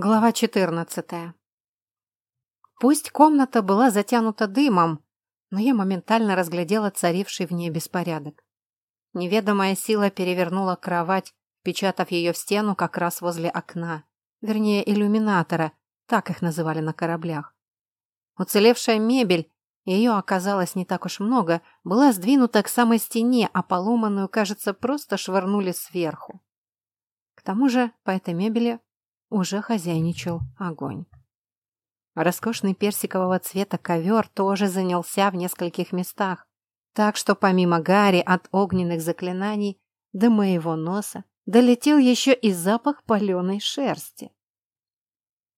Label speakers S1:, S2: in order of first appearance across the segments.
S1: Глава 14. Пусть комната была затянута дымом, но я моментально разглядела царивший в ней беспорядок. Неведомая сила перевернула кровать, печатав ее в стену как раз возле окна, вернее, иллюминатора, так их называли на кораблях. Уцелевшая мебель, ее оказалось не так уж много, была сдвинута к самой стене, а поломанную, кажется, просто швырнули сверху. К тому же по этой мебели уже хозяйничал огонь. Роскошный персикового цвета ковер тоже занялся в нескольких местах, так что помимо Гарри от огненных заклинаний до моего носа долетел еще и запах паленой шерсти.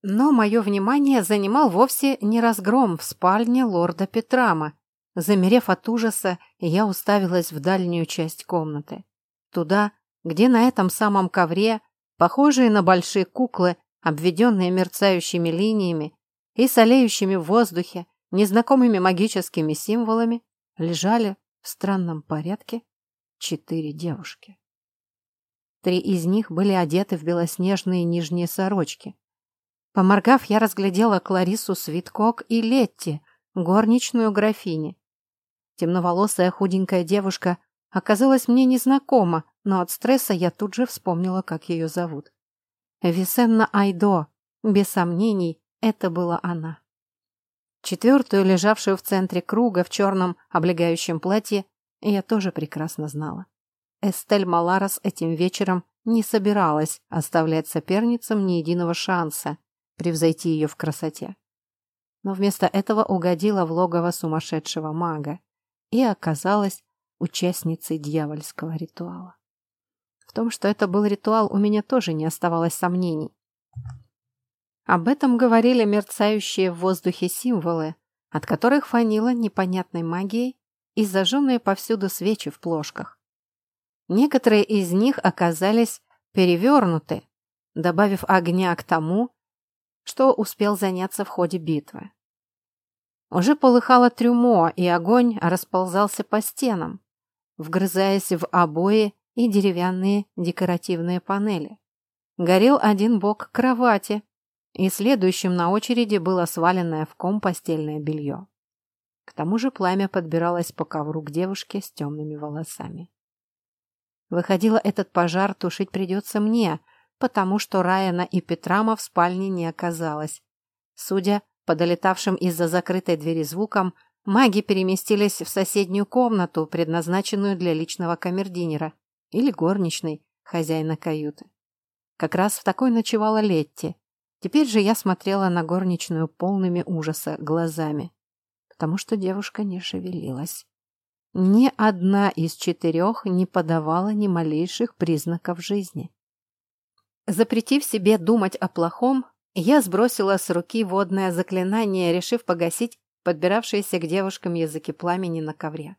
S1: Но мое внимание занимал вовсе не разгром в спальне лорда Петрама. Замерев от ужаса, я уставилась в дальнюю часть комнаты. Туда, где на этом самом ковре похожие на большие куклы, обведенные мерцающими линиями и солеющими в воздухе незнакомыми магическими символами, лежали в странном порядке четыре девушки. Три из них были одеты в белоснежные нижние сорочки. Поморгав, я разглядела Кларису Свиткок и Летти, горничную графини. Темноволосая худенькая девушка оказалась мне незнакома, но от стресса я тут же вспомнила, как ее зовут. Висенна Айдо. Без сомнений, это была она. Четвертую, лежавшую в центре круга в черном облегающем платье, я тоже прекрасно знала. Эстель Маларос этим вечером не собиралась оставлять соперницам ни единого шанса превзойти ее в красоте. Но вместо этого угодила в логово сумасшедшего мага и оказалась участницей дьявольского ритуала. В том, что это был ритуал, у меня тоже не оставалось сомнений. Об этом говорили мерцающие в воздухе символы, от которых фанило непонятной магией и зажженные повсюду свечи в плошках. Некоторые из них оказались перевернуты, добавив огня к тому, что успел заняться в ходе битвы. Уже полыхало трюмо, и огонь расползался по стенам, вгрызаясь в обои и деревянные декоративные панели. Горел один бок кровати, и следующим на очереди было сваленное в ком постельное белье. К тому же пламя подбиралось по ковру к девушке с темными волосами. Выходило, этот пожар тушить придется мне, потому что Райана и Петрама в спальне не оказалось. Судя по долетавшим из-за закрытой двери звукам, маги переместились в соседнюю комнату, предназначенную для личного камердинера, или горничной, хозяина каюты. Как раз в такой ночевала Летти. Теперь же я смотрела на горничную полными ужаса глазами, потому что девушка не шевелилась. Ни одна из четырех не подавала ни малейших признаков жизни. Запретив себе думать о плохом, я сбросила с руки водное заклинание, решив погасить подбиравшиеся к девушкам языки пламени на ковре.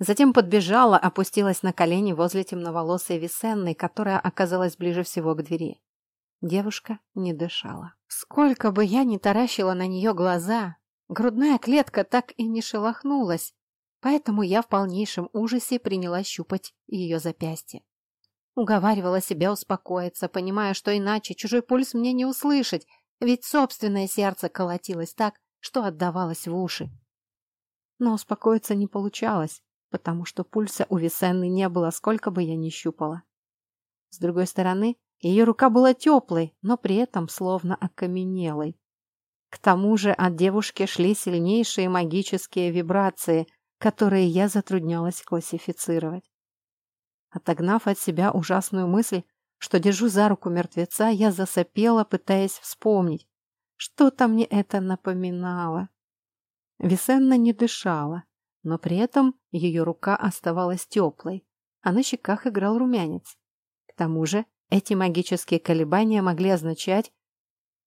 S1: Затем подбежала, опустилась на колени возле темноволосой Висенны, которая оказалась ближе всего к двери. Девушка не дышала. Сколько бы я ни таращила на нее глаза, грудная клетка так и не шелохнулась, поэтому я в полнейшем ужасе принялась щупать ее запястье. Уговаривала себя успокоиться, понимая, что иначе чужой пульс мне не услышать, ведь собственное сердце колотилось так, что отдавалось в уши. Но успокоиться не получалось потому что пульса у Висенны не было, сколько бы я ни щупала. С другой стороны, ее рука была теплой, но при этом словно окаменелой. К тому же от девушки шли сильнейшие магические вибрации, которые я затруднялась классифицировать. Отогнав от себя ужасную мысль, что держу за руку мертвеца, я засопела, пытаясь вспомнить, что-то мне это напоминало. Висенна не дышала, но при этом ее рука оставалась теплой, а на щеках играл румянец. К тому же эти магические колебания могли означать...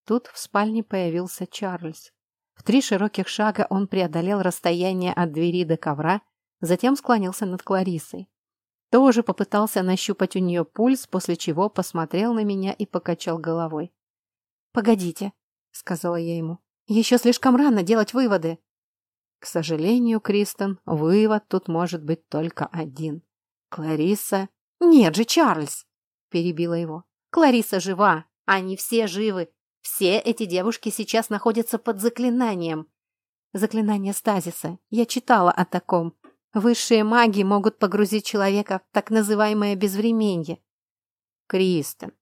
S1: Тут в спальне появился Чарльз. В три широких шага он преодолел расстояние от двери до ковра, затем склонился над Кларисой. Тоже попытался нащупать у нее пульс, после чего посмотрел на меня и покачал головой. «Погодите», — сказала я ему, — «еще слишком рано делать выводы». К сожалению, Кристен, вывод тут может быть только один. Клариса... Нет же, Чарльз! Перебила его. Клариса жива. Они все живы. Все эти девушки сейчас находятся под заклинанием. Заклинание стазиса. Я читала о таком. Высшие маги могут погрузить человека в так называемое безвременье. Кристен.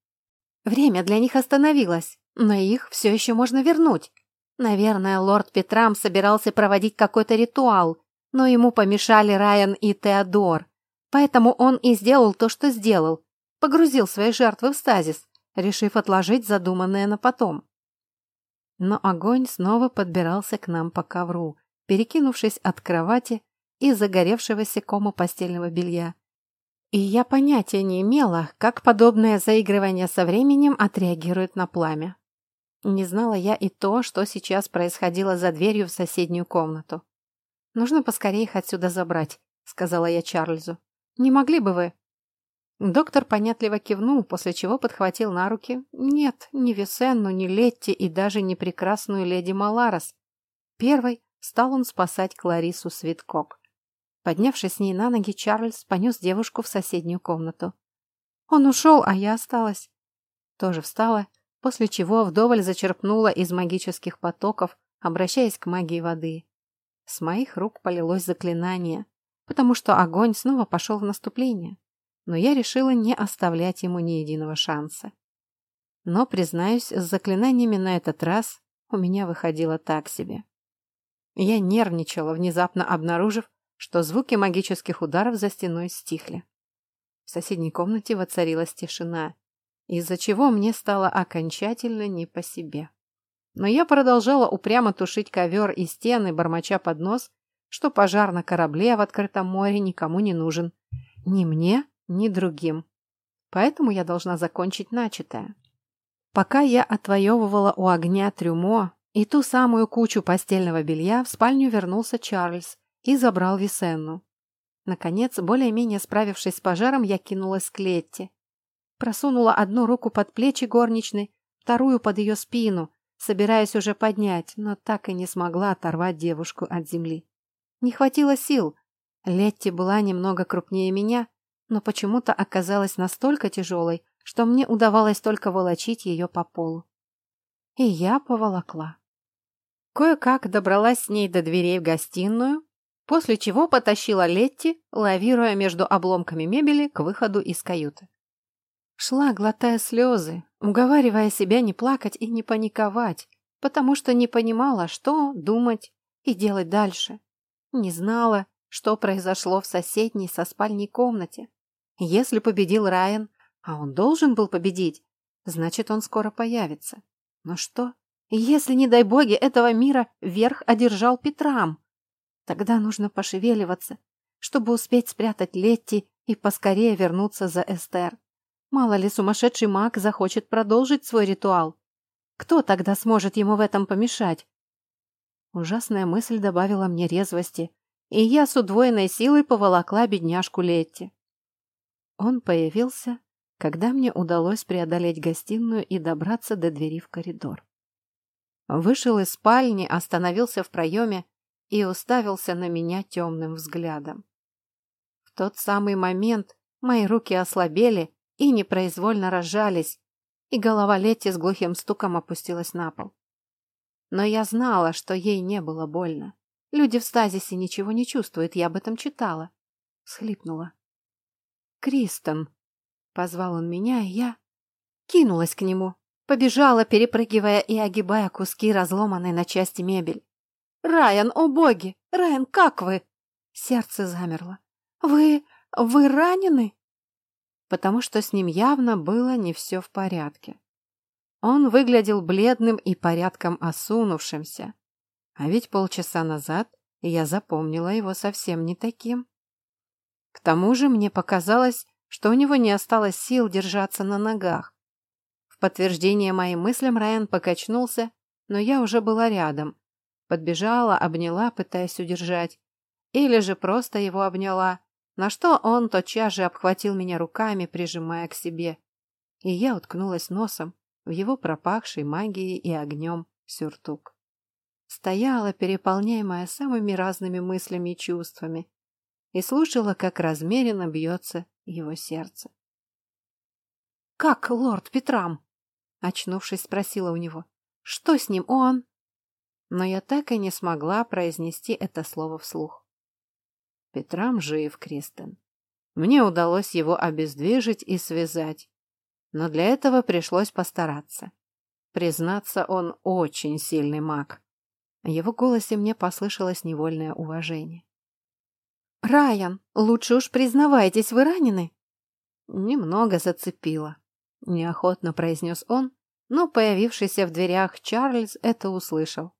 S1: Время для них остановилось, но их все еще можно вернуть. Наверное, лорд Петрам собирался проводить какой-то ритуал, но ему помешали Райан и Теодор. Поэтому он и сделал то, что сделал. Погрузил свои жертвы в стазис, решив отложить задуманное на потом. Но огонь снова подбирался к нам по ковру, перекинувшись от кровати и загоревшегося кома постельного белья. И я понятия не имела, как подобное заигрывание со временем отреагирует на пламя. Не знала я и то, что сейчас происходило за дверью в соседнюю комнату. «Нужно поскорее их отсюда забрать», — сказала я Чарльзу. «Не могли бы вы?» Доктор понятливо кивнул, после чего подхватил на руки нет, ни Весенну, ни Летти и даже не прекрасную леди Маларос. Первый стал он спасать Кларису Светкок. Поднявшись с ней на ноги, Чарльз понес девушку в соседнюю комнату. Он ушел, а я осталась. Тоже встала, после чего вдоволь зачерпнула из магических потоков, обращаясь к магии воды. С моих рук полилось заклинание, потому что огонь снова пошел в наступление, но я решила не оставлять ему ни единого шанса. Но, признаюсь, с заклинаниями на этот раз у меня выходило так себе. Я нервничала, внезапно обнаружив, что звуки магических ударов за стеной стихли. В соседней комнате воцарилась тишина, из-за чего мне стало окончательно не по себе. Но я продолжала упрямо тушить ковер и стены, бормоча под нос, что пожар на корабле в открытом море никому не нужен. Ни мне, ни другим. Поэтому я должна закончить начатое. Пока я отвоевывала у огня трюмо и ту самую кучу постельного белья, в спальню вернулся Чарльз и забрал Висенну. Наконец, более-менее справившись с пожаром, я кинулась к Летти. Просунула одну руку под плечи горничной, вторую под ее спину, собираясь уже поднять, но так и не смогла оторвать девушку от земли. Не хватило сил. Летти была немного крупнее меня, но почему-то оказалась настолько тяжелой, что мне удавалось только волочить ее по полу. И я поволокла. Кое-как добралась с ней до дверей в гостиную, после чего потащила Летти, лавируя между обломками мебели к выходу из каюты. Шла, глотая слезы, уговаривая себя не плакать и не паниковать, потому что не понимала, что думать и делать дальше. Не знала, что произошло в соседней со спальней комнате. Если победил Райан, а он должен был победить, значит, он скоро появится. Но что, если, не дай боги, этого мира верх одержал Петрам? Тогда нужно пошевеливаться, чтобы успеть спрятать Летти и поскорее вернуться за Эстер. Мало ли сумасшедший маг захочет продолжить свой ритуал. Кто тогда сможет ему в этом помешать? Ужасная мысль добавила мне резвости, и я с удвоенной силой поволокла бедняжку Летти. Он появился, когда мне удалось преодолеть гостиную и добраться до двери в коридор. Вышел из спальни, остановился в проеме и уставился на меня темным взглядом. В тот самый момент мои руки ослабели и непроизвольно разжались, и голова Летти с глухим стуком опустилась на пол. Но я знала, что ей не было больно. Люди в стазисе ничего не чувствуют, я об этом читала. Схлипнула. «Кристен!» — позвал он меня, и я кинулась к нему, побежала, перепрыгивая и огибая куски разломанной на части мебель. «Райан, о боги! Райан, как вы?» Сердце замерло. «Вы... вы ранены?» Потому что с ним явно было не все в порядке. Он выглядел бледным и порядком осунувшимся. А ведь полчаса назад я запомнила его совсем не таким. К тому же мне показалось, что у него не осталось сил держаться на ногах. В подтверждение моим мыслям Райан покачнулся, но я уже была рядом, Подбежала, обняла, пытаясь удержать. Или же просто его обняла, на что он тотчас же обхватил меня руками, прижимая к себе. И я уткнулась носом в его пропахший магией и огнем сюртук. Стояла, переполняемая самыми разными мыслями и чувствами, и слушала, как размеренно бьется его сердце. «Как, лорд Петрам?» — очнувшись, спросила у него. Что с ним он?» Но я так и не смогла произнести это слово вслух.
S2: Петрам жив, Кристен. Мне удалось его обездвижить и связать. Но для этого пришлось постараться. Признаться, он очень сильный маг. Его голосе мне послышалось невольное уважение.
S1: «Райан, лучше уж признавайтесь, вы ранены?»
S2: «Немного зацепило», — неохотно произнес он, но появившийся в дверях Чарльз это услышал.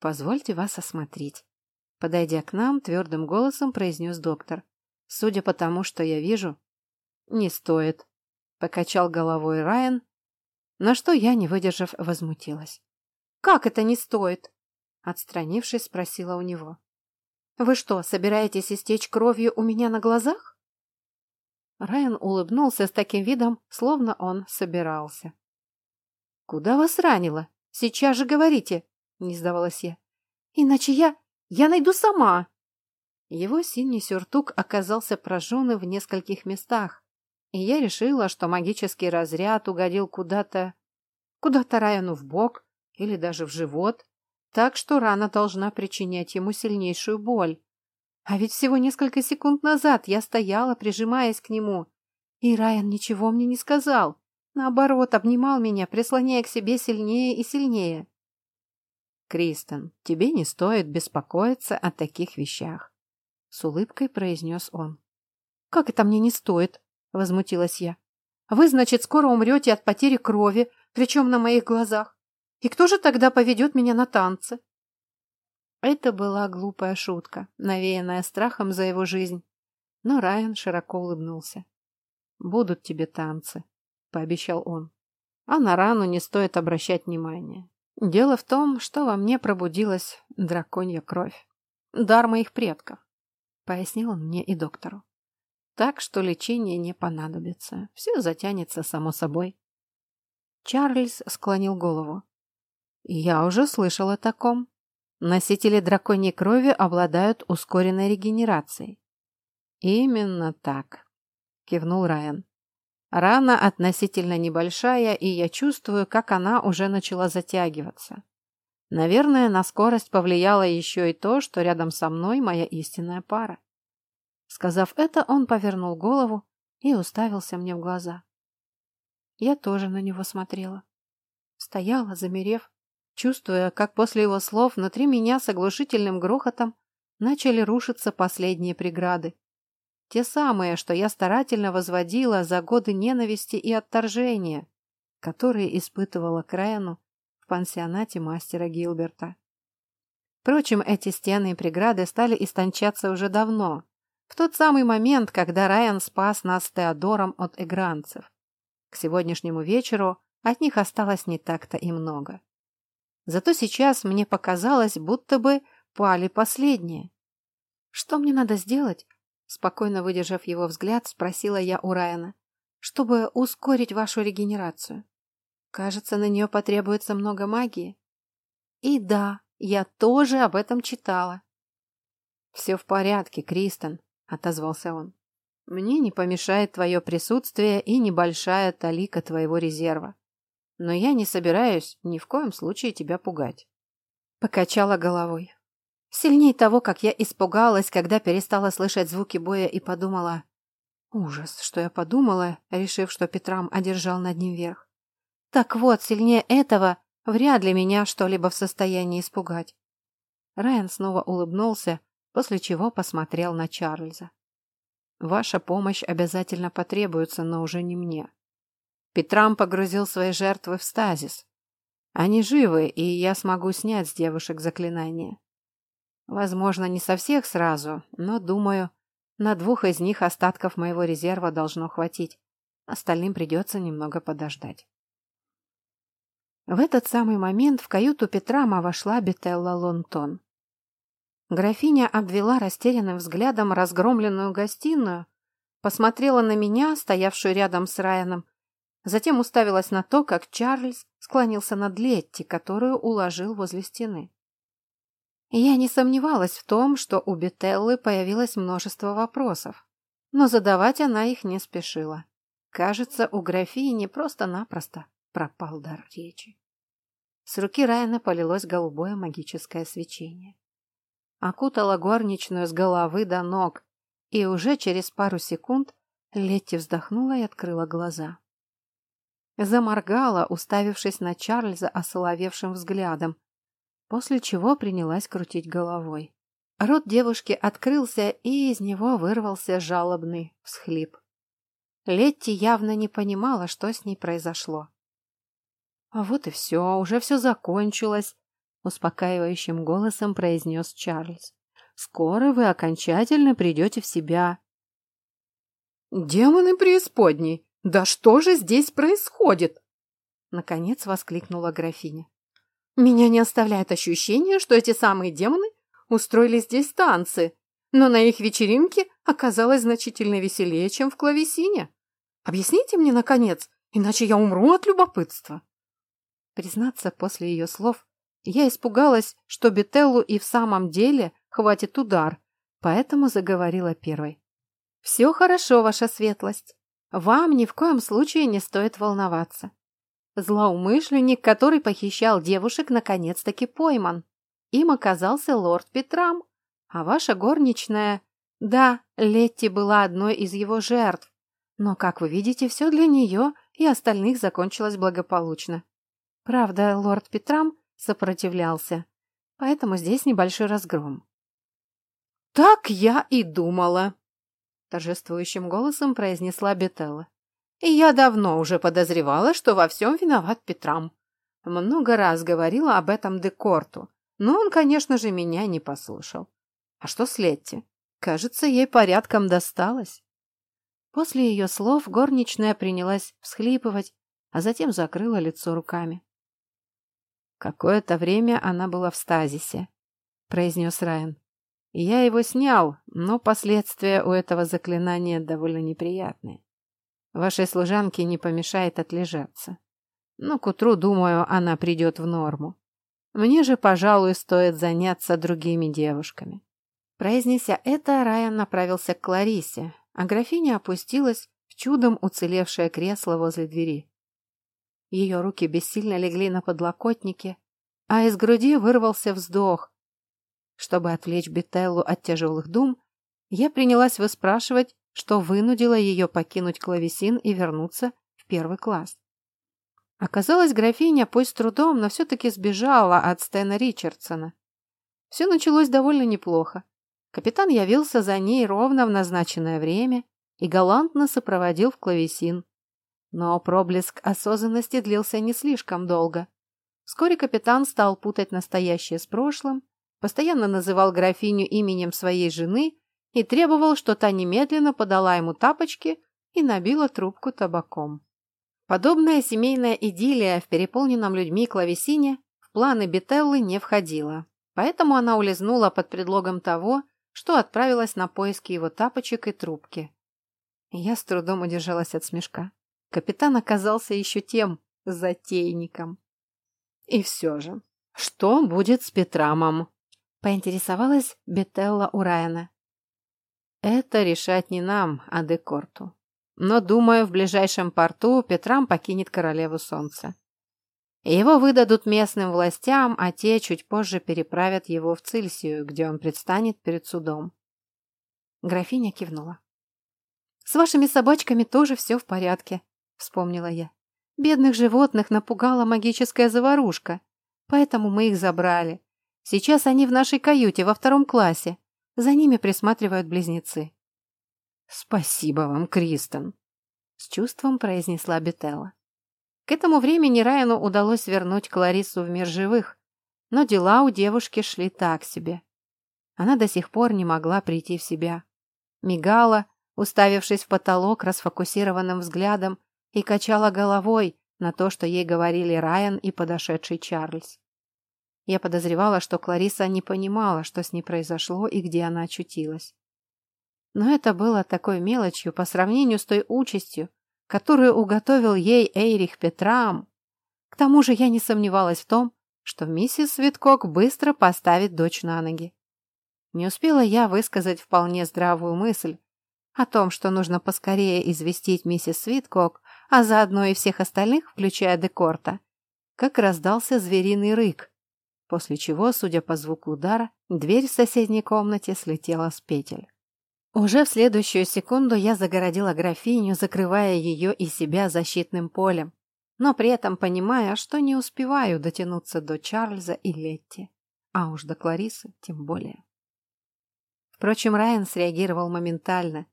S2: «Позвольте вас осмотреть». Подойдя к нам, твердым голосом произнес доктор. «Судя по тому, что я вижу...» «Не стоит», — покачал головой Райан, на что я, не выдержав, возмутилась.
S1: «Как это не стоит?» Отстранившись, спросила у него. «Вы что, собираетесь истечь кровью у меня на глазах?»
S2: Райан улыбнулся с таким видом, словно он собирался. «Куда вас ранило? Сейчас же говорите!» — не сдавалась я.
S1: «Иначе я... я найду сама!»
S2: Его синий сюртук оказался прожженным в нескольких местах, и я решила, что магический разряд угодил куда-то... куда-то Райану в бок или даже в живот, так что рана должна причинять ему сильнейшую боль. А ведь всего несколько секунд назад я стояла, прижимаясь к нему, и Райан ничего мне не сказал. Наоборот, обнимал меня, прислоняя к себе сильнее и сильнее. «Кристен, тебе не стоит беспокоиться о таких вещах», — с улыбкой произнес он.
S1: «Как это мне не стоит?» — возмутилась я. «Вы, значит, скоро умрете от потери крови, причем на моих глазах. И кто же тогда поведет меня на танцы?
S2: Это была глупая шутка, навеянная страхом за его жизнь. Но Райан широко улыбнулся. «Будут тебе танцы», — пообещал он. «А на рану не стоит обращать внимания. Дело в том, что во мне пробудилась драконья кровь. Дар моих предков», — пояснил он мне и доктору. «Так что лечение не понадобится. Все затянется само собой». Чарльз склонил голову. Я уже слышал о таком. Носители драконьей крови обладают ускоренной регенерацией. Именно так, кивнул Райан. Рана относительно небольшая, и я чувствую, как она уже начала затягиваться. Наверное, на скорость повлияло еще и то, что рядом со мной моя истинная пара. Сказав это, он повернул голову и уставился мне в глаза. Я тоже на него смотрела. Стояла, замерев, чувствуя, как после его слов внутри меня с оглушительным грохотом начали рушиться последние преграды. Те самые, что я старательно возводила за годы ненависти и отторжения, которые испытывала к Райану в пансионате мастера Гилберта. Впрочем, эти стены и преграды стали истончаться уже давно, в тот самый момент, когда Райан спас нас с Теодором от эгранцев. К сегодняшнему вечеру от них осталось не так-то и много. Зато сейчас мне показалось, будто бы пали последние. «Что мне надо сделать?» Спокойно выдержав его взгляд, спросила я у Райана. «Чтобы ускорить вашу регенерацию. Кажется, на нее потребуется много магии». «И да, я тоже об этом читала». «Все в порядке, Кристен», — отозвался он. «Мне не помешает твое присутствие и небольшая талика твоего резерва но я не собираюсь ни в коем случае тебя пугать. Покачала головой. Сильнее того, как я испугалась, когда перестала слышать звуки боя и подумала... Ужас, что я подумала, решив, что Петрам одержал над ним верх. Так вот, сильнее этого вряд ли меня что-либо в состоянии испугать. Райан снова улыбнулся, после чего посмотрел на Чарльза. «Ваша помощь обязательно потребуется, но уже не мне. Петрам погрузил свои жертвы в стазис. Они живы, и я смогу снять с девушек заклинание. Возможно, не со всех сразу, но, думаю, на двух из них остатков моего резерва должно хватить. Остальным придется немного подождать. В этот самый момент в каюту Петрама вошла Бетелла Лонтон. Графиня обвела растерянным взглядом разгромленную гостиную, посмотрела на меня, стоявшую рядом с Райаном, Затем уставилась на то, как Чарльз склонился над Летти, которую уложил возле стены. Я не сомневалась в том, что у Бетеллы появилось множество вопросов, но задавать она их не спешила. Кажется, у графини просто-напросто пропал дар речи.
S1: С руки Райана полилось голубое магическое свечение. Окутала горничную с головы до ног, и уже через пару секунд Летти вздохнула и открыла глаза. Заморгала, уставившись на Чарльза осоловевшим взглядом, после чего принялась крутить головой. Рот девушки открылся, и из него вырвался жалобный всхлип. Летти явно не понимала, что с ней произошло. «А вот и все, уже все закончилось», — успокаивающим голосом произнес Чарльз. «Скоро вы окончательно придете в себя».
S2: «Демоны преисподней! Да что же здесь происходит?» Наконец воскликнула графиня. «Меня не оставляет ощущение, что эти самые демоны устроили здесь танцы, но на их вечеринке оказалось значительно веселее, чем в клавесине. Объясните мне, наконец, иначе я умру от любопытства».
S1: Признаться, после ее слов я испугалась, что Бетеллу и в самом деле хватит удар, поэтому заговорила первой. «Все хорошо, ваша светлость. Вам ни в коем случае не стоит волноваться. Злоумышленник, который похищал девушек, наконец-таки пойман. Им оказался лорд Петрам, а ваша горничная... Да, Летти была одной из его жертв, но, как вы видите, все для нее и остальных закончилось благополучно. Правда, лорд Петрам сопротивлялся, поэтому здесь небольшой разгром.
S2: «Так я и думала!» — торжествующим голосом произнесла Бетелла. «И я давно уже подозревала, что во всем виноват Петрам. Много раз говорила об этом Декорту, но он, конечно же, меня не послушал. А что с Летти? Кажется, ей порядком досталось».
S1: После ее слов горничная принялась всхлипывать, а затем закрыла лицо руками. Какое-то время она была в стазисе, произнес Райан. Я его снял, но последствия у этого заклинания довольно неприятные. Вашей служанке не помешает отлежаться. Но к утру, думаю, она придет в норму. Мне же, пожалуй, стоит заняться другими девушками. Произнеся это, Райан направился к Кларисе, а графиня опустилась в чудом уцелевшее кресло возле двери. Ее руки бессильно легли на подлокотнике, а из груди вырвался вздох. Чтобы отвлечь Бетеллу от тяжелых дум, я принялась выспрашивать, что вынудило ее покинуть клавесин и вернуться в первый класс. Оказалось, графиня, пусть с трудом, но все-таки сбежала от Стэна Ричардсона. Все началось довольно неплохо. Капитан явился за ней ровно в назначенное время и галантно сопроводил в клавесин. Но проблеск осознанности длился не слишком долго. Вскоре капитан стал путать настоящее с прошлым, постоянно называл графиню именем своей жены и требовал, что та немедленно подала ему тапочки и набила трубку табаком. Подобная семейная идиллия в переполненном людьми клавесине в планы Бетеллы не входила, поэтому она улизнула под предлогом того, что отправилась на поиски его тапочек и трубки. Я с трудом удержалась от смешка. Капитан оказался еще тем затейником. И все же, что будет с Петрамом? Поинтересовалась Бетелла у Райана. Это решать не нам, а Декорту. Но, думаю, в ближайшем порту Петрам покинет Королеву Солнца. Его выдадут местным властям, а те чуть позже переправят его в Цильсию, где он предстанет перед судом. Графиня кивнула. «С вашими собачками тоже все в порядке», — вспомнила я. «Бедных животных напугала магическая заварушка, поэтому мы их забрали. Сейчас они в нашей каюте во втором классе. За ними присматривают близнецы». «Спасибо вам, Кристен», — с чувством произнесла Бетелла. К этому времени Райану удалось вернуть Кларису в мир живых, но дела у девушки шли так себе. Она до сих пор не могла прийти в себя. Мигала, уставившись в потолок расфокусированным взглядом, и качала головой на то, что ей говорили Райан и подошедший Чарльз. Я подозревала, что Клариса не понимала, что с ней произошло и где она очутилась. Но это было такой мелочью по сравнению с той участью, которую уготовил ей Эйрих Петрам. К тому же я не сомневалась в том, что миссис Виткок быстро поставит дочь на ноги. Не успела я высказать вполне здравую мысль о том, что нужно поскорее известить миссис Свиткок а заодно и всех остальных, включая Декорта, как раздался звериный рык, после чего, судя по звуку удара, дверь в соседней комнате слетела с петель. Уже в следующую секунду я загородила графиню, закрывая ее и себя защитным полем, но при этом понимая, что не успеваю дотянуться до Чарльза и Летти, а уж до Кларисы тем более. Впрочем, Райан среагировал моментально,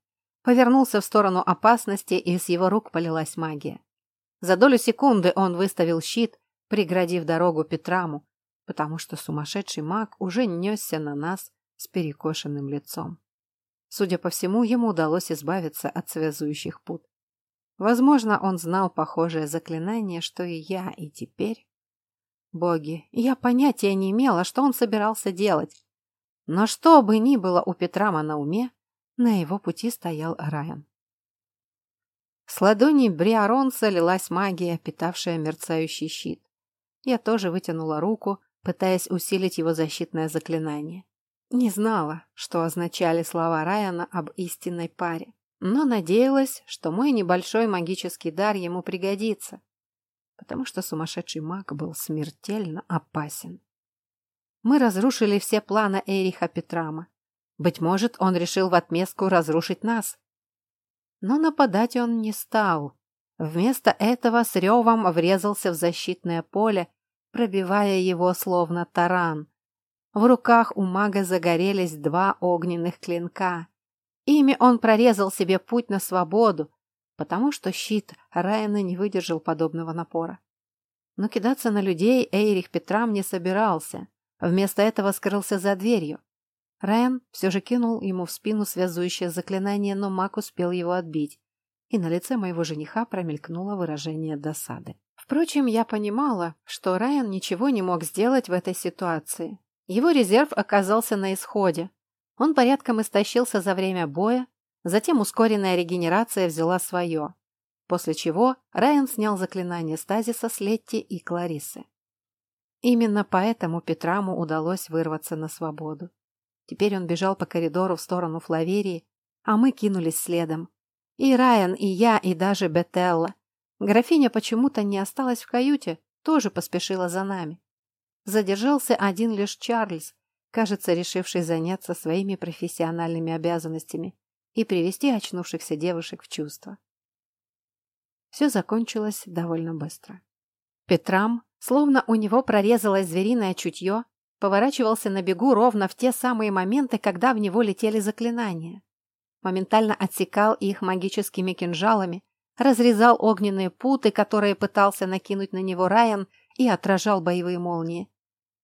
S1: повернулся в сторону опасности, и с его рук полилась магия. За долю секунды он выставил щит, преградив дорогу Петраму, потому что сумасшедший маг уже несся на нас с перекошенным лицом. Судя по всему, ему удалось избавиться от связующих пут. Возможно, он знал похожее заклинание, что и я, и теперь... Боги, я понятия не имела, что он собирался делать. Но что бы ни было у Петрама на уме, на его пути стоял Райан. С ладони Бриаронса лилась магия, питавшая мерцающий щит. Я тоже вытянула руку, пытаясь усилить его защитное заклинание. Не знала, что означали слова Райана об истинной паре, но надеялась, что мой небольшой магический дар ему пригодится, потому что сумасшедший маг был смертельно опасен. Мы разрушили все планы Эриха Петрама. Быть может, он решил в отместку разрушить нас. Но нападать он не стал. Вместо этого с ревом врезался в защитное поле, пробивая его словно таран. В руках у мага загорелись два огненных клинка. Ими он прорезал себе путь на свободу, потому что щит Райана не выдержал подобного напора. Но кидаться на людей Эйрих Петрам не собирался. Вместо этого скрылся за дверью. Райан все же кинул ему в спину связующее заклинание, но маг успел его отбить, и на лице моего жениха промелькнуло выражение досады. Впрочем, я понимала, что Райан ничего не мог сделать в этой ситуации. Его резерв оказался на исходе. Он порядком истощился за время боя, затем ускоренная регенерация взяла свое, после чего Райан снял заклинание стазиса с Летти и Кларисы. Именно поэтому Петраму удалось вырваться на свободу. Теперь он бежал по коридору в сторону Флаверии, а мы кинулись следом. И Райан, и я, и даже Бетелла. Графиня почему-то не осталась в каюте, тоже поспешила за нами. Задержался один лишь Чарльз, кажется, решивший заняться своими профессиональными обязанностями и привести очнувшихся девушек в чувство. Все закончилось довольно быстро. Петрам, словно у него прорезалось звериное чутье, поворачивался на бегу ровно в те самые моменты, когда в него летели заклинания. Моментально отсекал их магическими кинжалами, разрезал огненные путы, которые пытался накинуть на него Райан, и отражал боевые молнии.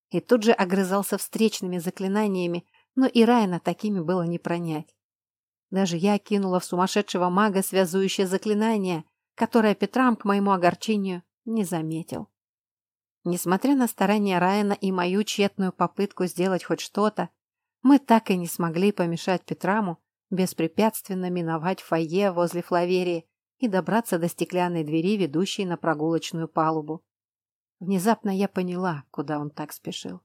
S1: И тут же огрызался встречными заклинаниями, но и Райана такими было не пронять. Даже я кинула в сумасшедшего мага связующее заклинание, которое Петрам, к моему огорчению, не заметил. Несмотря на старания Райана и мою тщетную попытку сделать хоть что-то, мы так и не смогли помешать Петраму беспрепятственно миновать фойе возле Флаверии и добраться до стеклянной двери, ведущей на прогулочную палубу. Внезапно я поняла, куда он так спешил.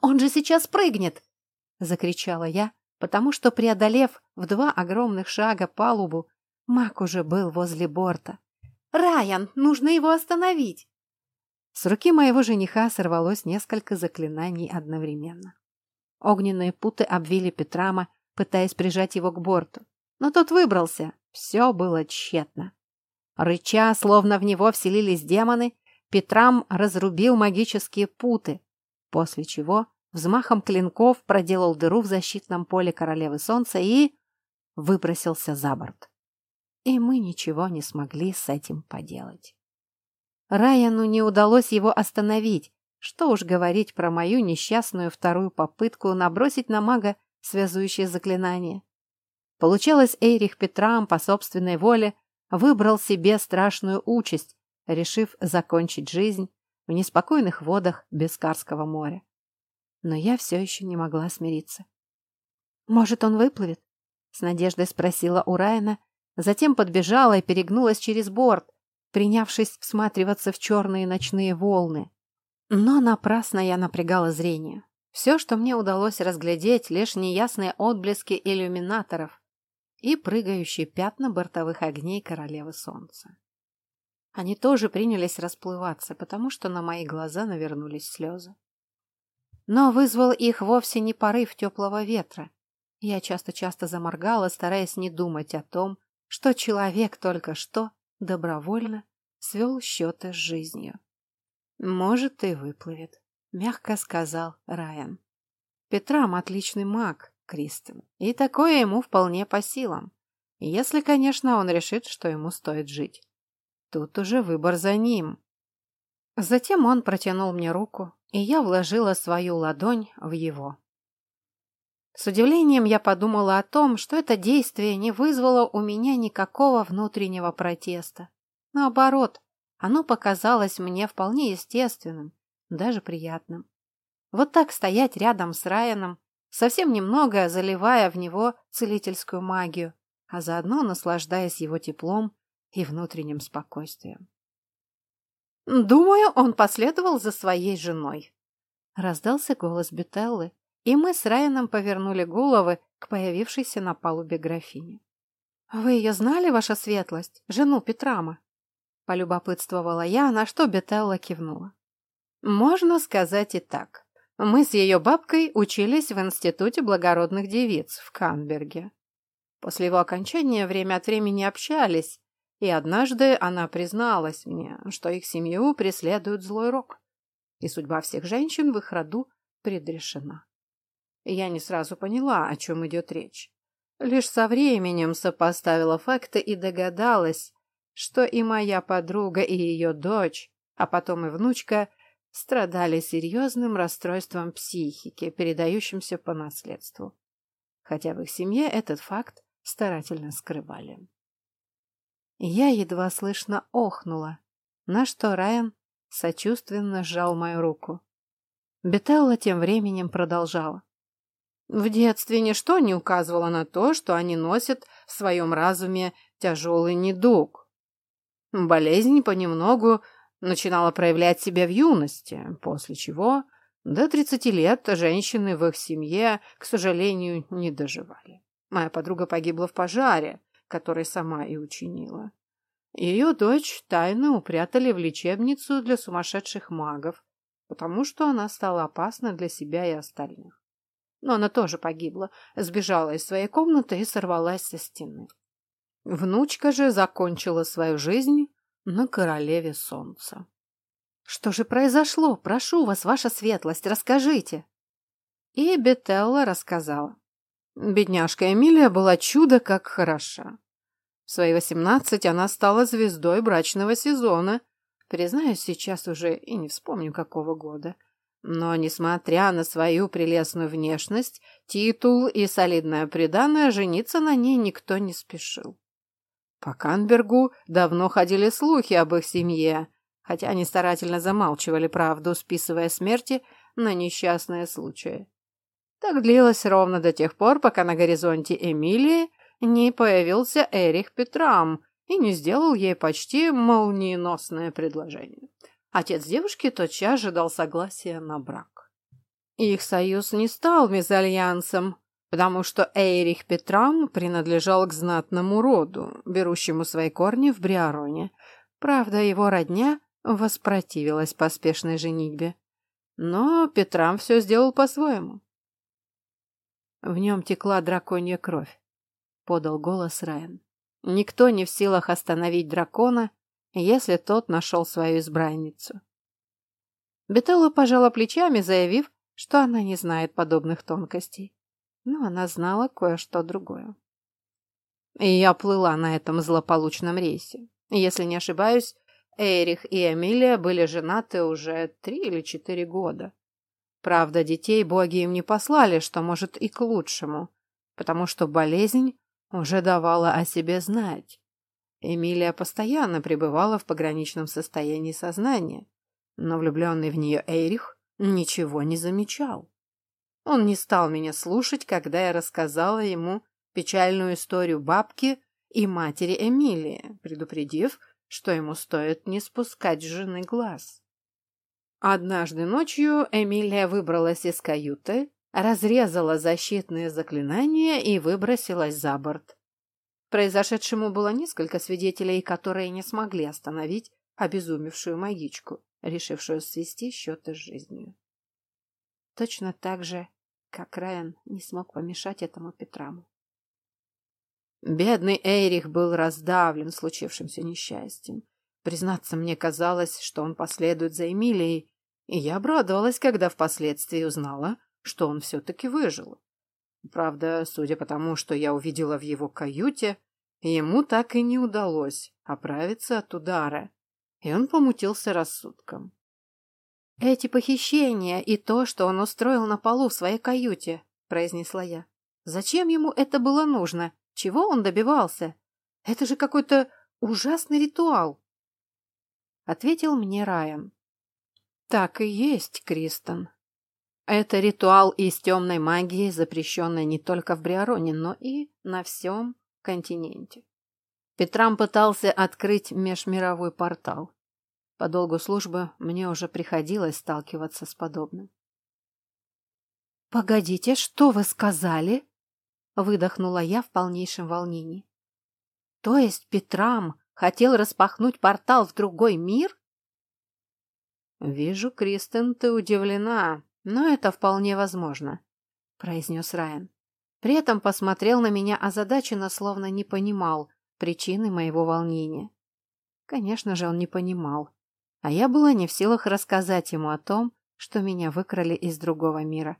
S1: «Он же сейчас прыгнет!» — закричала я, потому что, преодолев в два огромных шага палубу, маг уже был возле борта. «Райан, нужно его остановить!» С руки моего жениха сорвалось несколько заклинаний одновременно. Огненные путы обвили Петрама, пытаясь прижать его к борту. Но тот выбрался. Все было тщетно. Рыча, словно в него вселились демоны, Петрам разрубил магические путы, после чего взмахом клинков проделал дыру в защитном поле королевы солнца и выбросился за борт. И мы ничего не смогли с этим поделать. Райану не удалось его остановить, что уж говорить про мою несчастную вторую попытку набросить на мага связующее заклинание. Получалось, Эйрих Петрам по собственной воле выбрал себе страшную участь решив закончить жизнь в неспокойных водах Бескарского моря. Но я все еще не могла смириться. «Может, он выплывет?» — с надеждой спросила у Райана, затем подбежала и перегнулась через борт, принявшись всматриваться в черные ночные волны. Но напрасно я напрягала зрение. Все, что мне удалось разглядеть, лишь неясные отблески иллюминаторов и прыгающие пятна бортовых огней королевы солнца. Они тоже принялись расплываться, потому что на мои глаза навернулись слезы. Но вызвал их вовсе не порыв теплого ветра. Я часто-часто заморгала, стараясь не думать о том, что человек только что добровольно свел счеты с жизнью. «Может, и выплывет», — мягко сказал Райан. «Петрам отличный маг, Кристен, и такое ему вполне по силам, если, конечно, он решит, что ему стоит жить». Тут уже выбор за ним. Затем он протянул мне руку, и я вложила свою ладонь в его. С удивлением я подумала о том, что это действие не вызвало у меня никакого внутреннего протеста. Наоборот, оно показалось мне вполне естественным, даже приятным. Вот так стоять рядом с Райаном, совсем немного заливая в него целительскую магию, а заодно наслаждаясь его теплом и внутренним спокойствием. «Думаю, он последовал за своей женой», — раздался голос Бетеллы, и мы с Райаном повернули головы к появившейся на палубе графине. «Вы ее знали, ваша светлость, жену Петрама?» — полюбопытствовала я, на что Бетелла кивнула. «Можно сказать и так. Мы с ее бабкой учились в Институте благородных девиц в Канберге. После его окончания время от времени общались, и однажды она призналась мне, что их семью преследует злой рок, и судьба всех женщин в их роду предрешена. Я не сразу поняла, о чем идет речь. Лишь со временем сопоставила факты и догадалась, что и моя подруга, и ее дочь, а потом и внучка, страдали серьезным расстройством психики, передающимся по наследству. Хотя в их семье этот факт старательно скрывали. Я едва слышно охнула, на что Райан сочувственно сжал мою руку. Бетелла тем временем продолжала. В детстве ничто не указывало на то, что они носят в своем разуме тяжелый недуг. Болезнь понемногу начинала проявлять себя в юности, после чего до 30 лет женщины в их семье, к сожалению, не доживали. Моя подруга погибла в пожаре, который сама и учинила. Ее дочь тайно упрятали в лечебницу для сумасшедших магов, потому что она стала опасна для себя и остальных. Но она тоже погибла, сбежала из своей комнаты и сорвалась со стены. Внучка же закончила свою жизнь на королеве солнца. «Что же произошло? Прошу вас, ваша светлость, расскажите!» И Бетелла рассказала. Бедняжка Эмилия была чудо как хороша. В свои восемнадцать она стала звездой брачного сезона. Признаюсь, сейчас уже и не вспомню, какого года. Но, несмотря на свою прелестную внешность, титул и солидное приданное, жениться на ней никто не спешил. По Канбергу давно ходили слухи об их семье, хотя они старательно замалчивали правду, списывая смерти на несчастные случаи. Так длилось ровно до тех пор, пока на горизонте Эмилии не появился Эрих Петрам и не сделал ей почти молниеносное предложение. Отец девушки тотчас же дал согласие на брак. Их союз не стал мезальянсом, потому что Эрих Петрам принадлежал к знатному роду, берущему свои корни в Бриароне. Правда, его родня воспротивилась поспешной женитьбе. Но Петрам все сделал по-своему. В нем текла драконья кровь, подал голос Райан. Никто не в силах остановить дракона, если тот нашел свою избранницу. Бетелла пожала плечами, заявив, что она не знает подобных тонкостей. Но она знала кое-что другое. И я плыла на этом злополучном рейсе. Если не ошибаюсь, Эрих и Эмилия были женаты уже три или четыре года. Правда, детей боги им не послали, что может и к лучшему, потому что болезнь уже давала о себе знать. Эмилия постоянно пребывала в пограничном состоянии сознания, но влюбленный в нее Эйрих ничего не замечал. Он не стал меня слушать, когда я рассказала ему печальную историю бабки и матери Эмилии, предупредив, что ему стоит не спускать с жены глаз. Однажды ночью Эмилия выбралась из каюты, разрезала защитные заклинания и выбросилась за борт. Произошедшему было несколько свидетелей, которые не смогли остановить
S2: обезумевшую магичку, решившую свести счеты с жизнью. Точно так же, как Райан не смог помешать этому Петраму. Бедный Эйрих был раздавлен случившимся несчастьем. Признаться, мне казалось, что он последует за Эмилией, и я обрадовалась, когда впоследствии узнала, что он все-таки выжил. Правда, судя по тому, что я увидела в его каюте, ему так и не удалось оправиться от удара, и он помутился рассудком. «Эти похищения и то, что он устроил на полу в своей каюте», — произнесла я. «Зачем ему это было нужно? Чего он добивался? Это же какой-то ужасный ритуал!» Ответил мне Райан. «Так и есть, Кристен. Это ритуал из темной магии, запрещенный не только в Бриароне, но и на всем континенте. Петрам пытался открыть межмировой портал. По долгу службы мне уже приходилось сталкиваться с подобным. «Погодите, что вы сказали?» — выдохнула я в полнейшем волнении. «То есть Петрам хотел распахнуть портал в другой мир?» «Вижу, Кристен, ты удивлена, но это вполне возможно», — произнес Райан. При этом посмотрел на меня озадаченно, словно не понимал причины моего волнения. Конечно же, он не понимал а я была не в силах рассказать ему о том, что меня выкрали из другого мира.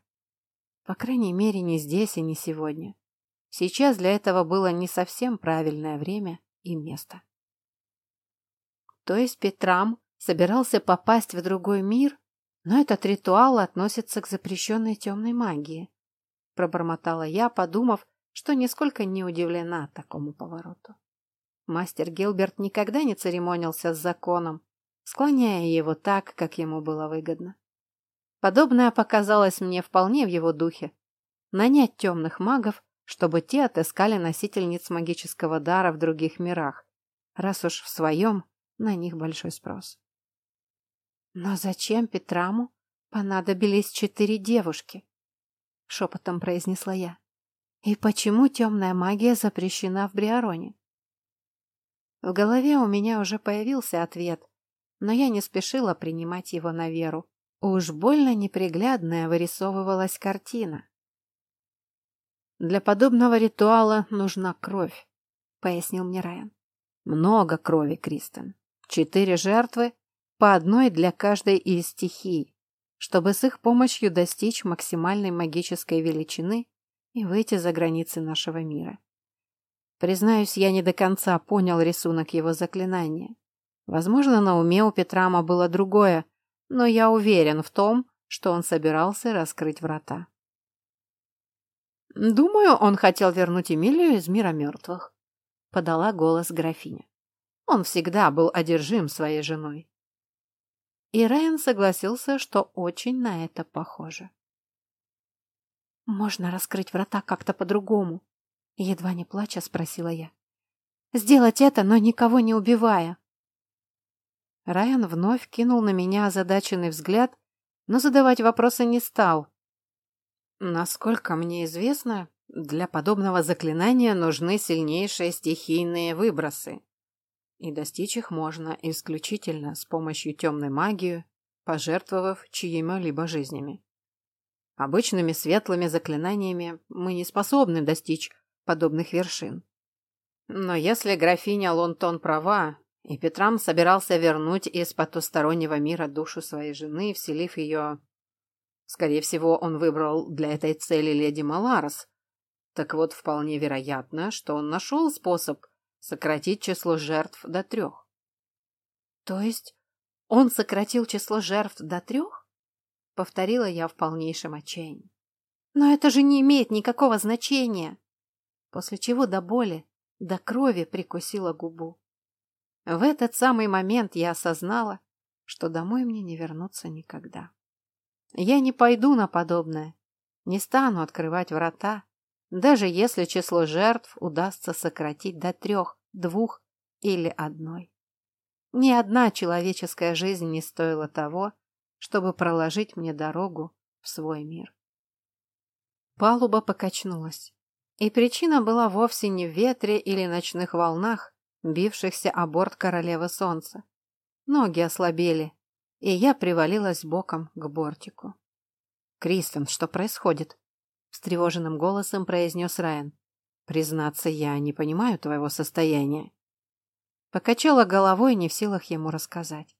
S2: По крайней мере, не здесь и не сегодня. Сейчас для этого было не совсем правильное время и место. То есть Петрам собирался попасть в другой мир, но этот ритуал относится к запрещенной темной магии. Пробормотала я, подумав, что нисколько не удивлена такому повороту. Мастер Гилберт никогда не церемонился с законом, склоняя его так, как ему было выгодно. Подобное показалось мне вполне в его духе. Нанять темных магов, чтобы те отыскали носительниц магического дара в других мирах, раз уж в своем на них большой спрос. «Но зачем Петраму понадобились четыре девушки?» — шепотом произнесла я. «И почему темная магия запрещена в Бриароне?» В голове у меня уже появился ответ, но я не спешила принимать его на веру. Уж больно неприглядная вырисовывалась картина. «Для подобного ритуала нужна кровь», — пояснил мне Райан. «Много крови, Кристен. Четыре жертвы, по одной для каждой из стихий, чтобы с их помощью достичь максимальной магической величины и выйти за границы нашего мира. Признаюсь, я не до конца понял рисунок его заклинания. Возможно, на уме у Петрама было другое, но я уверен в том, что он собирался раскрыть врата. «Думаю, он хотел вернуть Эмилию из мира мертвых», — подала голос графиня. Он всегда был одержим своей женой. И Райан согласился, что очень на это похоже. «Можно раскрыть врата как-то по-другому?» Едва не плача спросила я. «Сделать это, но никого не убивая». Райан вновь кинул на меня озадаченный взгляд, но задавать вопросы не стал. Насколько мне известно, для подобного заклинания нужны сильнейшие стихийные выбросы. И достичь их можно исключительно с помощью темной магии, пожертвовав чьими-либо жизнями. Обычными светлыми заклинаниями мы не способны достичь подобных вершин. Но если графиня Лонтон права, и Петрам собирался вернуть из потустороннего мира душу своей жены, вселив ее... Скорее всего, он выбрал для этой цели леди Маларес. Так вот, вполне вероятно, что он нашел способ сократить число жертв до трех. То есть он сократил число жертв до трех? Повторила я в полнейшем отчаянии. Но это же не имеет никакого значения. После чего до боли, до крови прикусила губу. В этот самый момент я осознала, что домой мне не вернуться никогда. Я не пойду на подобное, не стану открывать врата, даже если число жертв удастся сократить до трех, двух или одной. Ни одна человеческая жизнь не стоила того, чтобы проложить мне дорогу в свой мир. Палуба покачнулась, и причина была вовсе не в ветре или ночных волнах, бившихся о борт королевы солнца.
S1: Ноги ослабели, и я привалилась боком к бортику. «Кристен, что происходит?» — встревоженным голосом произнес Райан. «Признаться, я не понимаю твоего состояния». Покачала головой, не в силах ему рассказать.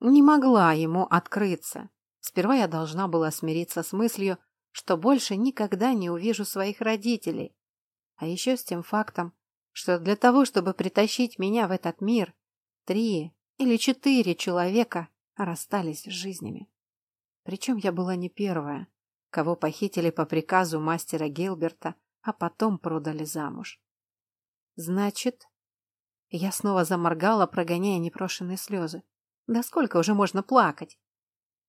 S1: Не могла ему открыться. Сперва я должна была смириться с мыслью, что больше никогда не увижу своих родителей. А еще с тем фактом, что для того, чтобы притащить меня в этот мир, три или четыре человека расстались с жизнями. Причем я была не первая, кого похитили по приказу мастера Гилберта, а потом продали замуж. Значит, я снова заморгала, прогоняя непрошенные слезы. Да сколько уже можно плакать?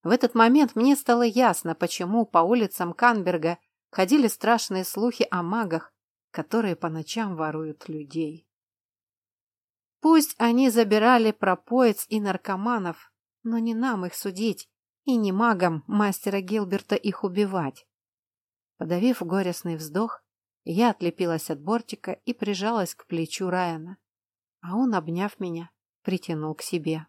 S1: В этот момент мне стало ясно, почему по улицам Канберга ходили страшные слухи о магах, которые по ночам воруют людей. Пусть они забирали пропоиц и наркоманов, но не нам их судить, и не магам мастера Гилберта их убивать. Подавив горестный вздох, я отлепилась от бортика и прижалась к плечу Райана, а он, обняв меня, притянул к себе.